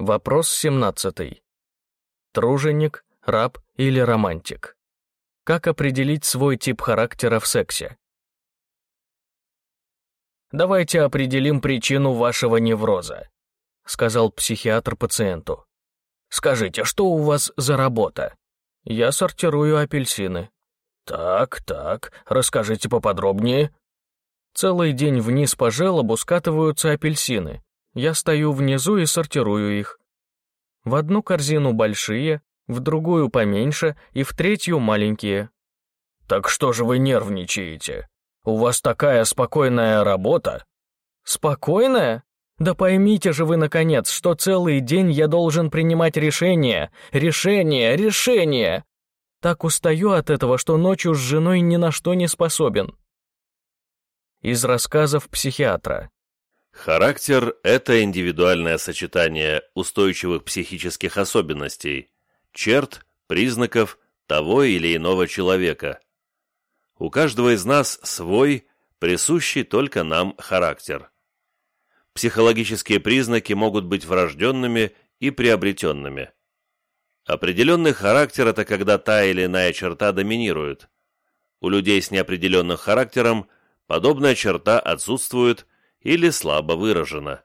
Вопрос 17. Труженик, раб или романтик? Как определить свой тип характера в сексе? «Давайте определим причину вашего невроза», — сказал психиатр пациенту. «Скажите, что у вас за работа?» «Я сортирую апельсины». «Так, так, расскажите поподробнее». Целый день вниз по желобу скатываются апельсины. Я стою внизу и сортирую их. В одну корзину большие, в другую поменьше и в третью маленькие. «Так что же вы нервничаете?» У вас такая спокойная работа?» «Спокойная? Да поймите же вы, наконец, что целый день я должен принимать решения, решения, решения!» Так устаю от этого, что ночью с женой ни на что не способен. Из рассказов психиатра. Характер — это индивидуальное сочетание устойчивых психических особенностей, черт, признаков того или иного человека. У каждого из нас свой, присущий только нам характер. Психологические признаки могут быть врожденными и приобретенными. Определенный характер – это когда та или иная черта доминирует. У людей с неопределенным характером подобная черта отсутствует или слабо выражена.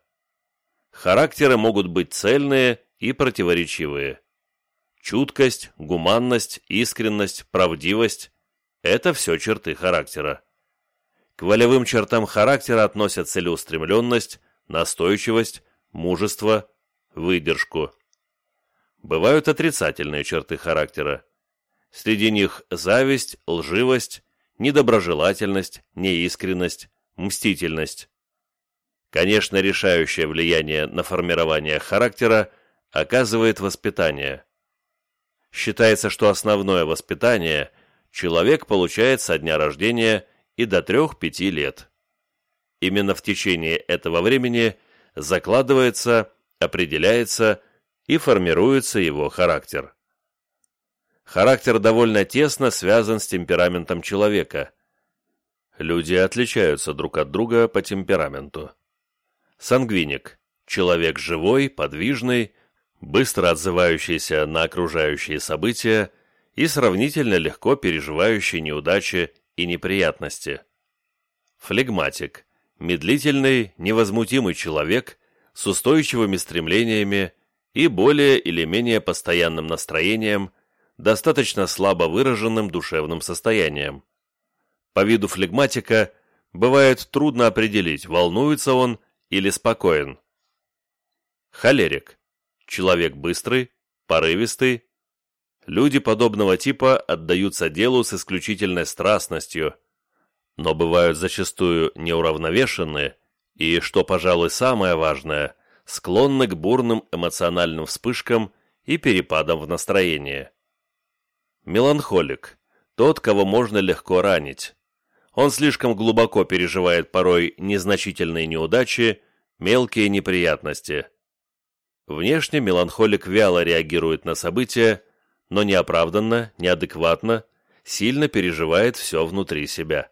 Характеры могут быть цельные и противоречивые. Чуткость, гуманность, искренность, правдивость это все черты характера. К волевым чертам характера относят целеустремленность, настойчивость, мужество, выдержку. Бывают отрицательные черты характера. Среди них зависть, лживость, недоброжелательность, неискренность, мстительность. Конечно, решающее влияние на формирование характера оказывает воспитание. Считается, что основное воспитание – человек получает со дня рождения и до 3-5 лет. Именно в течение этого времени закладывается, определяется и формируется его характер. Характер довольно тесно связан с темпераментом человека. Люди отличаются друг от друга по темпераменту. Сангвиник – человек живой, подвижный, быстро отзывающийся на окружающие события – и сравнительно легко переживающий неудачи и неприятности. Флегматик – медлительный, невозмутимый человек с устойчивыми стремлениями и более или менее постоянным настроением, достаточно слабо выраженным душевным состоянием. По виду флегматика бывает трудно определить, волнуется он или спокоен. Холерик – человек быстрый, порывистый, Люди подобного типа отдаются делу с исключительной страстностью, но бывают зачастую неуравновешенные и, что, пожалуй, самое важное, склонны к бурным эмоциональным вспышкам и перепадам в настроении. Меланхолик – тот, кого можно легко ранить. Он слишком глубоко переживает порой незначительные неудачи, мелкие неприятности. Внешне меланхолик вяло реагирует на события, но неоправданно, неадекватно, сильно переживает все внутри себя.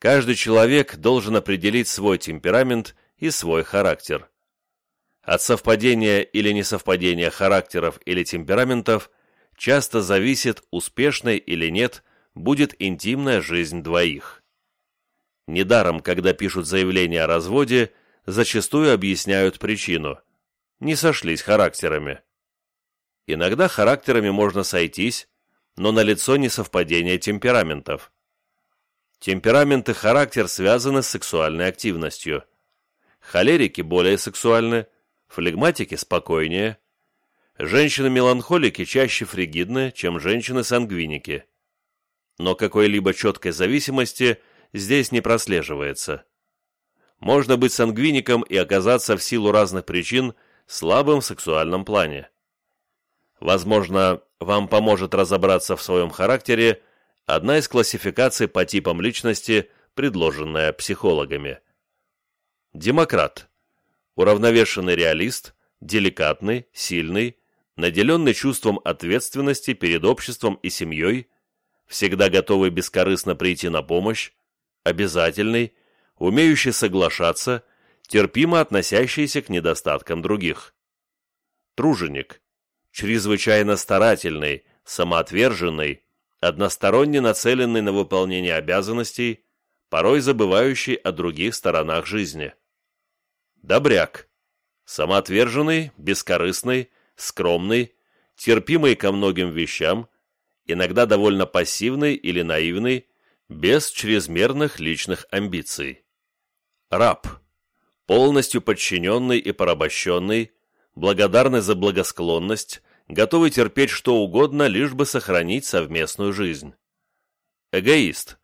Каждый человек должен определить свой темперамент и свой характер. От совпадения или несовпадения характеров или темпераментов часто зависит, успешной или нет будет интимная жизнь двоих. Недаром, когда пишут заявление о разводе, зачастую объясняют причину. Не сошлись характерами. Иногда характерами можно сойтись, но налицо несовпадение темпераментов. Темперамент и характер связаны с сексуальной активностью. Холерики более сексуальны, флегматики спокойнее. Женщины-меланхолики чаще фригидны, чем женщины-сангвиники. Но какой-либо четкой зависимости здесь не прослеживается. Можно быть сангвиником и оказаться в силу разных причин слабым в сексуальном плане. Возможно, вам поможет разобраться в своем характере одна из классификаций по типам личности, предложенная психологами. Демократ. Уравновешенный реалист, деликатный, сильный, наделенный чувством ответственности перед обществом и семьей, всегда готовый бескорыстно прийти на помощь, обязательный, умеющий соглашаться, терпимо относящийся к недостаткам других. Труженик. Чрезвычайно старательный, самоотверженный, односторонне нацеленный на выполнение обязанностей, порой забывающий о других сторонах жизни. Добряк. Самоотверженный, бескорыстный, скромный, терпимый ко многим вещам, иногда довольно пассивный или наивный, без чрезмерных личных амбиций. Раб. Полностью подчиненный и порабощенный, благодарный за благосклонность, готовый терпеть что угодно, лишь бы сохранить совместную жизнь. Эгоист.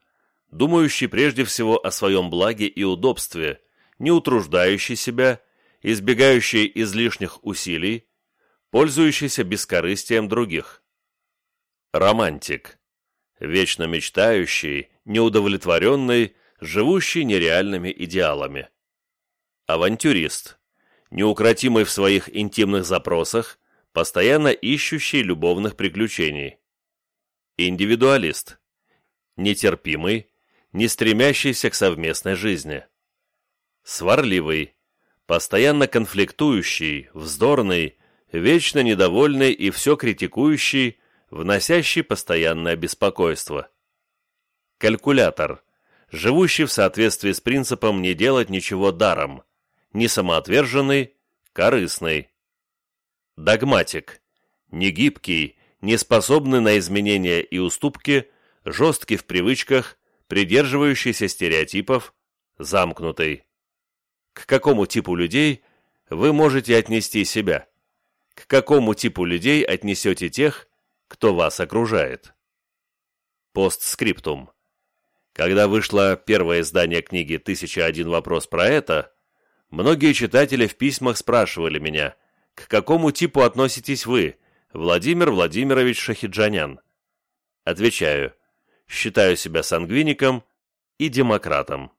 Думающий прежде всего о своем благе и удобстве, не утруждающий себя, избегающий излишних усилий, пользующийся бескорыстием других. Романтик. Вечно мечтающий, неудовлетворенный, живущий нереальными идеалами. Авантюрист. Неукротимый в своих интимных запросах, постоянно ищущий любовных приключений. Индивидуалист. Нетерпимый, не стремящийся к совместной жизни. Сварливый. Постоянно конфликтующий, вздорный, вечно недовольный и все критикующий, вносящий постоянное беспокойство. Калькулятор, живущий в соответствии с принципом не делать ничего даром, не самоотверженный, корыстный. Догматик, негибкий, неспособный на изменения и уступки, жесткий в привычках, придерживающийся стереотипов, замкнутый. К какому типу людей вы можете отнести себя? К какому типу людей отнесете тех, кто вас окружает? Постскриптум. Когда вышло первое издание книги «1001 вопрос про это», многие читатели в письмах спрашивали меня, к какому типу относитесь вы, Владимир Владимирович Шахиджанян? Отвечаю, считаю себя сангвиником и демократом.